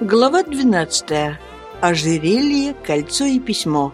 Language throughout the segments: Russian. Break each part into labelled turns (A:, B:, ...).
A: Глава 12. Ожерелье, кольцо и письмо.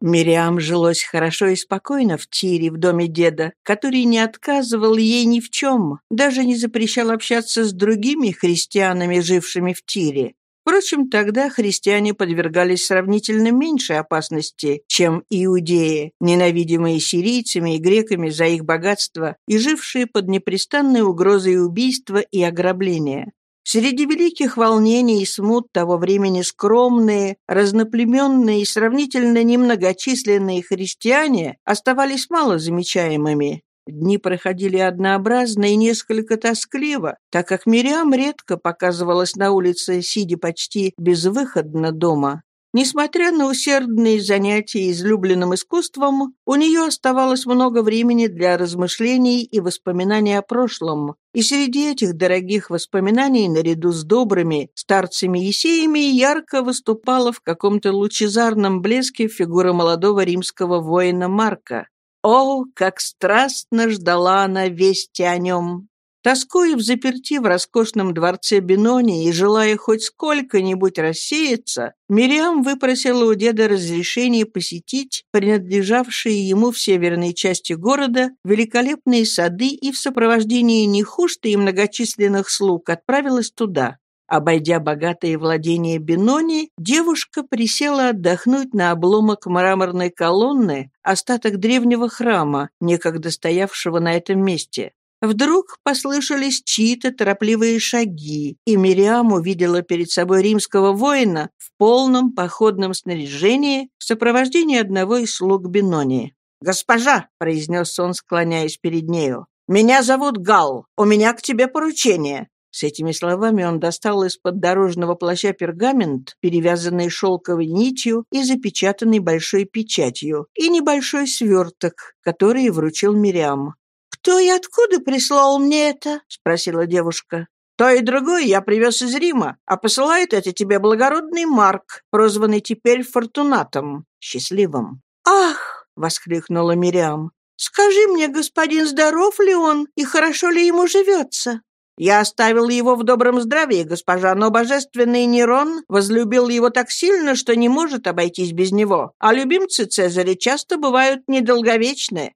A: Мириам жилось хорошо и спокойно в Тире, в доме деда, который не отказывал ей ни в чем, даже не запрещал общаться с другими христианами, жившими в Тире. Впрочем, тогда христиане подвергались сравнительно меньшей опасности, чем иудеи, ненавидимые сирийцами и греками за их богатство и жившие под непрестанной угрозой убийства и ограбления. Среди великих волнений и смут того времени скромные, разноплеменные и сравнительно немногочисленные христиане оставались мало замечаемыми. Дни проходили однообразно и несколько тоскливо, так как Мириам редко показывалась на улице, сидя почти безвыходно дома. Несмотря на усердные занятия излюбленным искусством, у нее оставалось много времени для размышлений и воспоминаний о прошлом. И среди этих дорогих воспоминаний, наряду с добрыми старцами-есеями, ярко выступала в каком-то лучезарном блеске фигура молодого римского воина Марка. О, как страстно ждала она вести о нем! Тоскуя в заперти в роскошном дворце Бенони и желая хоть сколько-нибудь рассеяться, Мириам выпросила у деда разрешение посетить принадлежавшие ему в северной части города великолепные сады и в сопровождении Нехушты и многочисленных слуг отправилась туда. Обойдя богатые владения Бенони, девушка присела отдохнуть на обломок мраморной колонны, остаток древнего храма, некогда стоявшего на этом месте. Вдруг послышались чьи-то торопливые шаги, и Мириам увидела перед собой римского воина в полном походном снаряжении в сопровождении одного из слуг Бенони. «Госпожа!» — произнес он, склоняясь перед нею. «Меня зовут Гал. У меня к тебе поручение». С этими словами он достал из-под дорожного плаща пергамент, перевязанный шелковой нитью и запечатанный большой печатью, и небольшой сверток, который вручил Мириам. «Кто и откуда прислал мне это?» — спросила девушка. «То и другое я привез из Рима, а посылает это тебе благородный Марк, прозванный теперь Фортунатом, счастливым». «Ах!» — воскликнула Мириам. «Скажи мне, господин, здоров ли он и хорошо ли ему живется?» Я оставил его в добром здравии, госпожа, но божественный Нерон возлюбил его так сильно, что не может обойтись без него, а любимцы Цезаря часто бывают недолговечны.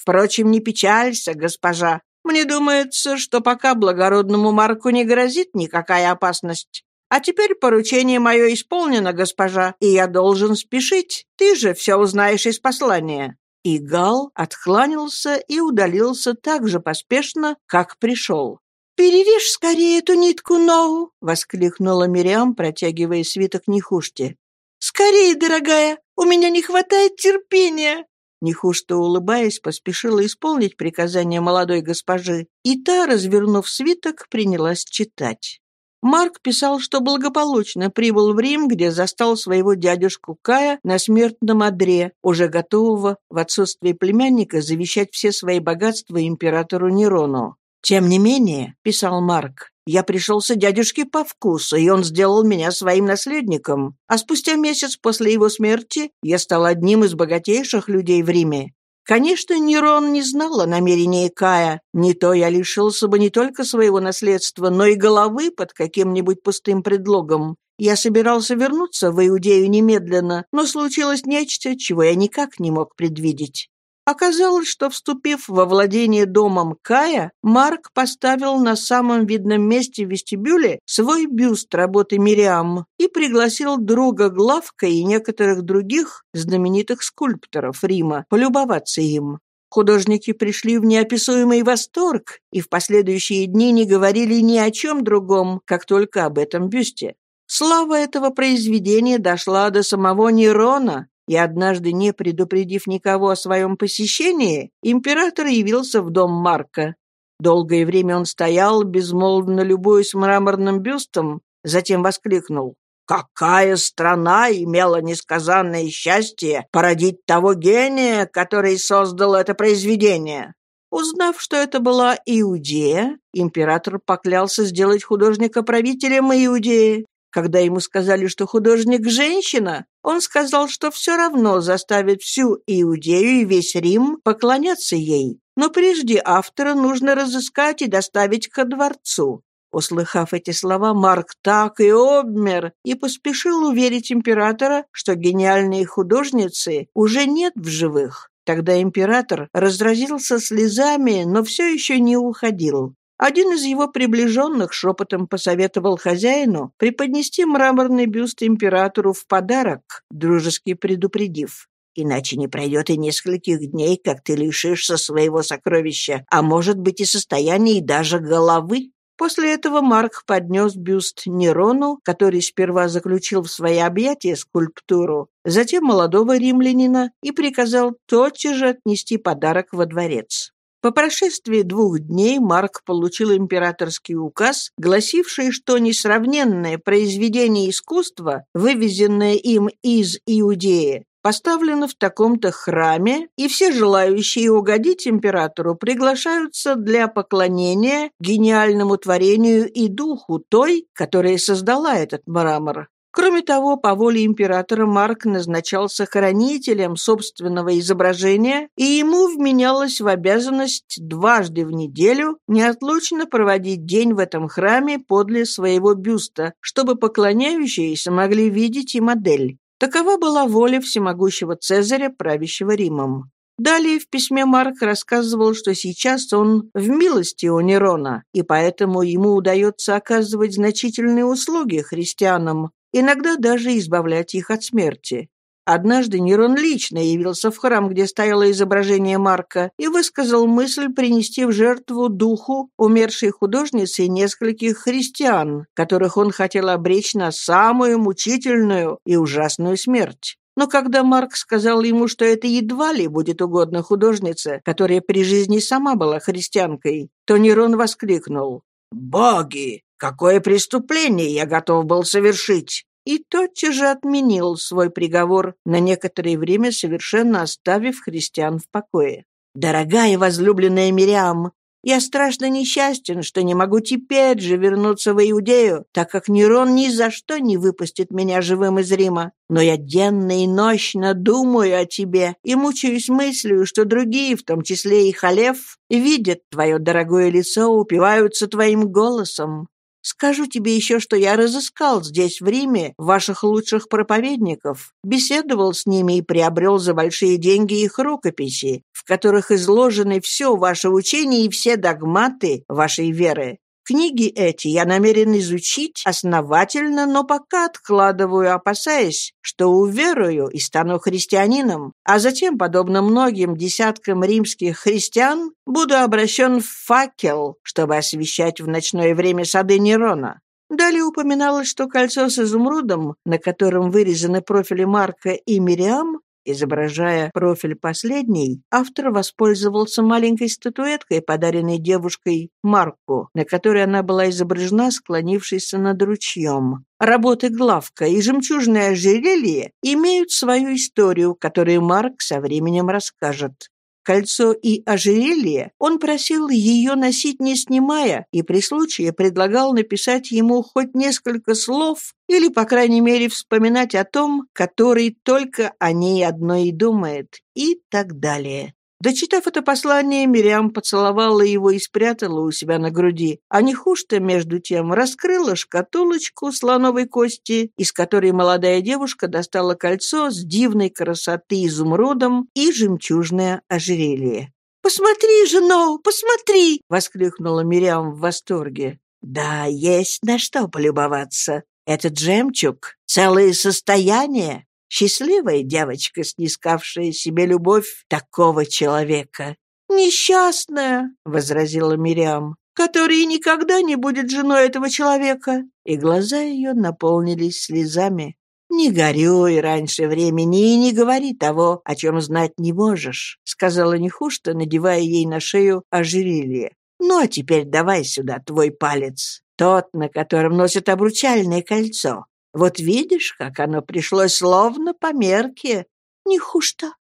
A: Впрочем, не печалься, госпожа. Мне думается, что пока благородному Марку не грозит никакая опасность. А теперь поручение мое исполнено, госпожа, и я должен спешить. Ты же все узнаешь из послания». И Гал откланялся и удалился так же поспешно, как пришел. «Перережь скорее эту нитку, Ноу!» — воскликнула Мириам, протягивая свиток Нехуште. «Скорее, дорогая, у меня не хватает терпения!» Нехушто улыбаясь, поспешила исполнить приказание молодой госпожи, и та, развернув свиток, принялась читать. Марк писал, что благополучно прибыл в Рим, где застал своего дядюшку Кая на смертном одре, уже готового в отсутствие племянника завещать все свои богатства императору Нерону. «Тем не менее», — писал Марк, — «я пришелся дядюшке по вкусу, и он сделал меня своим наследником. А спустя месяц после его смерти я стал одним из богатейших людей в Риме. Конечно, Нерон не знал о намерении Кая. Не то я лишился бы не только своего наследства, но и головы под каким-нибудь пустым предлогом. Я собирался вернуться в Иудею немедленно, но случилось нечто, чего я никак не мог предвидеть. Оказалось, что, вступив во владение домом Кая, Марк поставил на самом видном месте в вестибюле свой бюст работы Мириам и пригласил друга Главка и некоторых других знаменитых скульпторов Рима полюбоваться им. Художники пришли в неописуемый восторг и в последующие дни не говорили ни о чем другом, как только об этом бюсте. Слава этого произведения дошла до самого Нерона, и однажды, не предупредив никого о своем посещении, император явился в дом Марка. Долгое время он стоял, безмолвно любуясь мраморным бюстом, затем воскликнул. Какая страна имела несказанное счастье породить того гения, который создал это произведение? Узнав, что это была Иудея, император поклялся сделать художника правителем Иудеи. Когда ему сказали, что художник – женщина, он сказал, что все равно заставит всю Иудею и весь Рим поклоняться ей. Но прежде автора нужно разыскать и доставить ко дворцу. Услыхав эти слова, Марк так и обмер и поспешил уверить императора, что гениальные художницы уже нет в живых. Тогда император разразился слезами, но все еще не уходил. Один из его приближенных шепотом посоветовал хозяину преподнести мраморный бюст императору в подарок, дружески предупредив. Иначе не пройдет и нескольких дней, как ты лишишься своего сокровища, а может быть и состояния, и даже головы. После этого Марк поднес бюст Нерону, который сперва заключил в свои объятия скульптуру, затем молодого римлянина и приказал тотчас же отнести подарок во дворец. По прошествии двух дней Марк получил императорский указ, гласивший, что несравненное произведение искусства, вывезенное им из Иудеи, поставлено в таком-то храме, и все желающие угодить императору приглашаются для поклонения гениальному творению и духу той, которая создала этот мрамор. Кроме того, по воле императора Марк назначался хранителем собственного изображения, и ему вменялось в обязанность дважды в неделю неотлучно проводить день в этом храме подле своего бюста, чтобы поклоняющиеся могли видеть и модель. Такова была воля всемогущего Цезаря, правящего Римом. Далее в письме Марк рассказывал, что сейчас он в милости у Нерона, и поэтому ему удается оказывать значительные услуги христианам, иногда даже избавлять их от смерти. Однажды Нерон лично явился в храм, где стояло изображение Марка, и высказал мысль принести в жертву духу умершей художницы нескольких христиан, которых он хотел обречь на самую мучительную и ужасную смерть. Но когда Марк сказал ему, что это едва ли будет угодно художнице, которая при жизни сама была христианкой, то Нерон воскликнул «Боги! Какое преступление я готов был совершить! и тотчас же отменил свой приговор, на некоторое время совершенно оставив христиан в покое. «Дорогая возлюбленная Мириам, я страшно несчастен, что не могу теперь же вернуться в Иудею, так как Нерон ни за что не выпустит меня живым из Рима. Но я денно и нощно думаю о тебе и мучаюсь мыслью, что другие, в том числе и Халев, видят твое дорогое лицо, упиваются твоим голосом. Скажу тебе еще, что я разыскал здесь, в Риме, ваших лучших проповедников, беседовал с ними и приобрел за большие деньги их рукописи, в которых изложены все ваше учение и все догматы вашей веры. Книги эти я намерен изучить основательно, но пока откладываю, опасаясь, что уверую и стану христианином, а затем, подобно многим десяткам римских христиан, буду обращен в факел, чтобы освещать в ночное время сады Нерона. Далее упоминалось, что кольцо с изумрудом, на котором вырезаны профили Марка и Мириам, Изображая профиль последней, автор воспользовался маленькой статуэткой, подаренной девушкой Марку, на которой она была изображена, склонившейся над ручьем. Работы Главка и жемчужное ожерелье имеют свою историю, которую Марк со временем расскажет кольцо и ожерелье, он просил ее носить не снимая и при случае предлагал написать ему хоть несколько слов или, по крайней мере, вспоминать о том, который только о ней одной и думает, и так далее. Дочитав это послание, Мириам поцеловала его и спрятала у себя на груди, а Нехушта, между тем, раскрыла шкатулочку слоновой кости, из которой молодая девушка достала кольцо с дивной красоты изумрудом и жемчужное ожерелье. «Посмотри, жено, посмотри!» — воскликнула Мириам в восторге. «Да, есть на что полюбоваться. Этот жемчуг — целое состояние. Счастливая девочка, снискавшая себе любовь такого человека. «Несчастная», — возразила Мириам, «которая никогда не будет женой этого человека». И глаза ее наполнились слезами. «Не горюй раньше времени и не говори того, о чем знать не можешь», — сказала Нехушта, надевая ей на шею ожерелье. «Ну, а теперь давай сюда твой палец, тот, на котором носят обручальное кольцо. Вот видишь, как оно пришло словно по мерке. «Не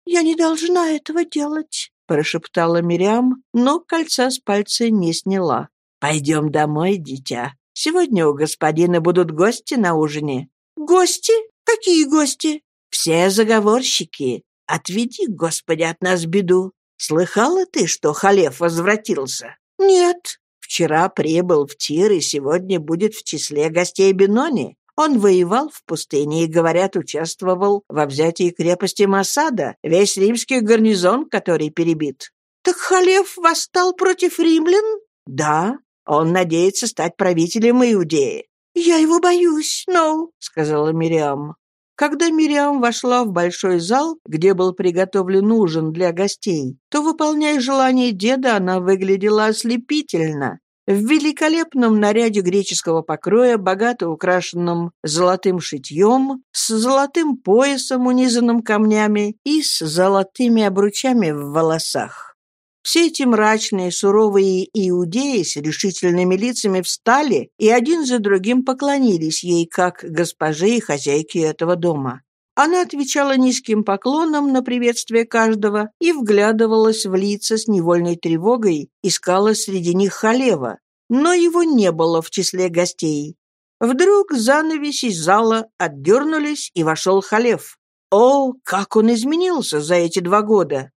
A: я не должна этого делать», — прошептала Мириам, но кольца с пальца не сняла. «Пойдем домой, дитя. Сегодня у господина будут гости на ужине». «Гости? Какие гости?» «Все заговорщики. Отведи, Господи, от нас беду. Слыхала ты, что Халев возвратился?» «Нет. Вчера прибыл в Тир и сегодня будет в числе гостей Бенони. Он воевал в пустыне и, говорят, участвовал во взятии крепости Масада, весь римский гарнизон, который перебит. Так Халев восстал против римлян? Да, он надеется стать правителем Иудеи. «Я его боюсь, но...» — сказала Мириам. Когда Мириам вошла в большой зал, где был приготовлен ужин для гостей, то, выполняя желание деда, она выглядела ослепительно. В великолепном наряде греческого покроя, богато украшенном золотым шитьем, с золотым поясом, унизанным камнями, и с золотыми обручами в волосах. Все эти мрачные, суровые иудеи с решительными лицами встали и один за другим поклонились ей, как госпоже и хозяйке этого дома. Она отвечала низким поклоном на приветствие каждого и вглядывалась в лица с невольной тревогой, искала среди них Халева, но его не было в числе гостей. Вдруг занавеси зала отдернулись, и вошел Халев. О, как он изменился за эти два года!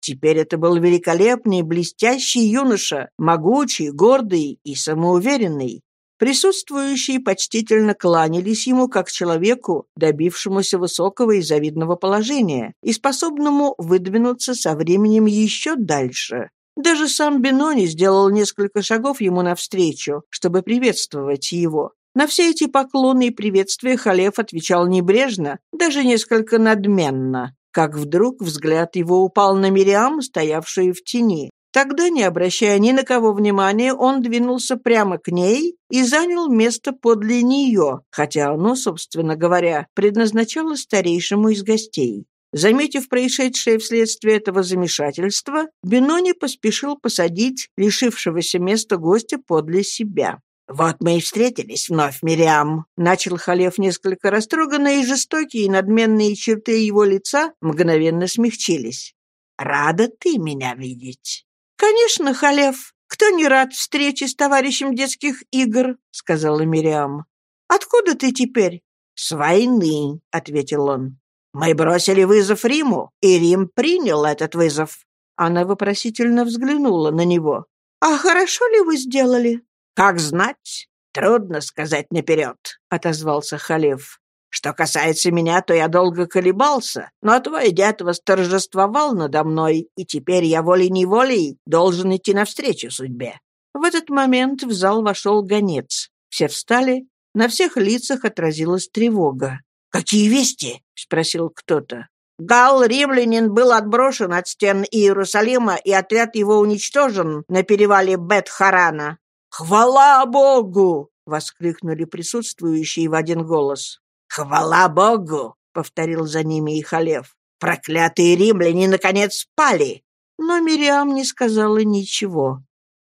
A: Теперь это был великолепный, блестящий юноша, могучий, гордый и самоуверенный. Присутствующие почтительно кланялись ему как человеку, добившемуся высокого и завидного положения и способному выдвинуться со временем еще дальше. Даже сам Бенони сделал несколько шагов ему навстречу, чтобы приветствовать его. На все эти поклоны и приветствия Халев отвечал небрежно, даже несколько надменно, как вдруг взгляд его упал на Мириам, стоявшую в тени. Тогда, не обращая ни на кого внимания, он двинулся прямо к ней и занял место подле нее, хотя оно, собственно говоря, предназначалось старейшему из гостей. Заметив происшедшее вследствие этого замешательства, Бенони поспешил посадить лишившегося места гостя подле себя. «Вот мы и встретились вновь, Мириам», — начал Халев несколько растроганно, и жестокие и надменные черты его лица мгновенно смягчились. «Рада ты меня видеть». «Конечно, Халев. Кто не рад встрече с товарищем детских игр?» — сказала Мириам. «Откуда ты теперь?» «С войны», — ответил он. «Мы бросили вызов Риму, и Рим принял этот вызов». Она вопросительно взглянула на него. «А хорошо ли вы сделали?» «Как знать? Трудно сказать наперед», — отозвался Халев. Что касается меня, то я долго колебался, но твой дед восторжествовал надо мной, и теперь я волей-неволей должен идти навстречу судьбе». В этот момент в зал вошел гонец. Все встали, на всех лицах отразилась тревога. «Какие вести?» — спросил кто-то. Гал, римлянин, был отброшен от стен Иерусалима, и отряд его уничтожен на перевале Бет-Харана. «Хвала Богу!» — воскликнули присутствующие в один голос. «Хвала Богу!» — повторил за ними и Халев. «Проклятые римляне, наконец, спали!» Но Мириам не сказала ничего.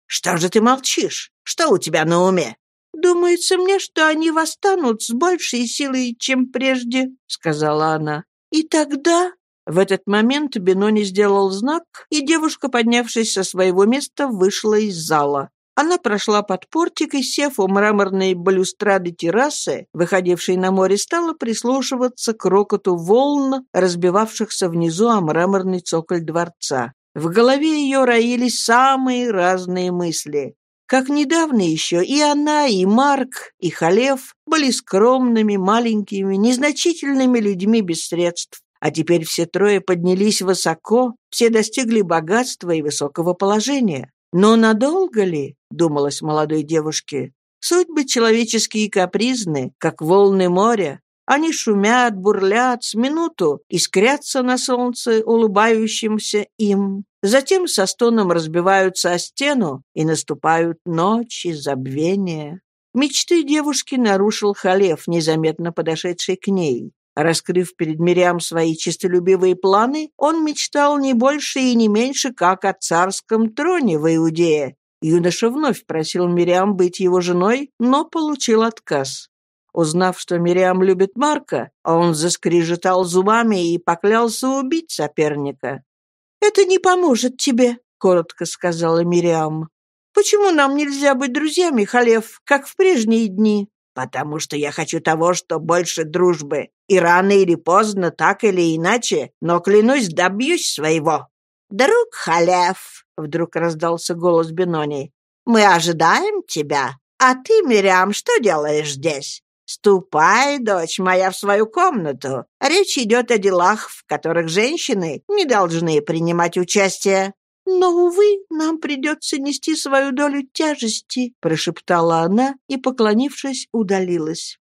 A: «Что же ты молчишь? Что у тебя на уме?» «Думается мне, что они восстанут с большей силой, чем прежде», — сказала она. «И тогда...» В этот момент Бенони сделал знак, и девушка, поднявшись со своего места, вышла из зала. Она прошла под портик и, сев у мраморной балюстрады террасы, выходившей на море, стала прислушиваться к рокоту волн, разбивавшихся внизу о мраморный цоколь дворца. В голове ее роились самые разные мысли. Как недавно еще и она, и Марк, и Халев были скромными, маленькими, незначительными людьми без средств. А теперь все трое поднялись высоко, все достигли богатства и высокого положения. Но надолго ли, думалось молодой девушке, судьбы человеческие капризны, как волны моря. Они шумят, бурлят с минуту, искрятся на солнце, улыбающимся им. Затем со стоном разбиваются о стену, и наступают ночи забвения. Мечты девушки нарушил Халев, незаметно подошедший к ней. Раскрыв перед Мириам свои честолюбивые планы, он мечтал не больше и не меньше, как о царском троне в Иудее. Юноша вновь просил Мириам быть его женой, но получил отказ. Узнав, что Мириам любит Марка, он заскрежетал зубами и поклялся убить соперника. «Это не поможет тебе», — коротко сказала Мириам. «Почему нам нельзя быть друзьями, Халев, как в прежние дни?» «Потому что я хочу того, что больше дружбы. И рано или поздно, так или иначе, но, клянусь, добьюсь своего». «Друг Халев», — вдруг раздался голос Бенони, Мы ожидаем тебя. А ты, Мириам, что делаешь здесь? Ступай, дочь моя, в свою комнату. Речь идет о делах, в которых женщины не должны принимать участие. «Но, увы, нам придется нести свою долю тяжести», — прошептала она и, поклонившись, удалилась.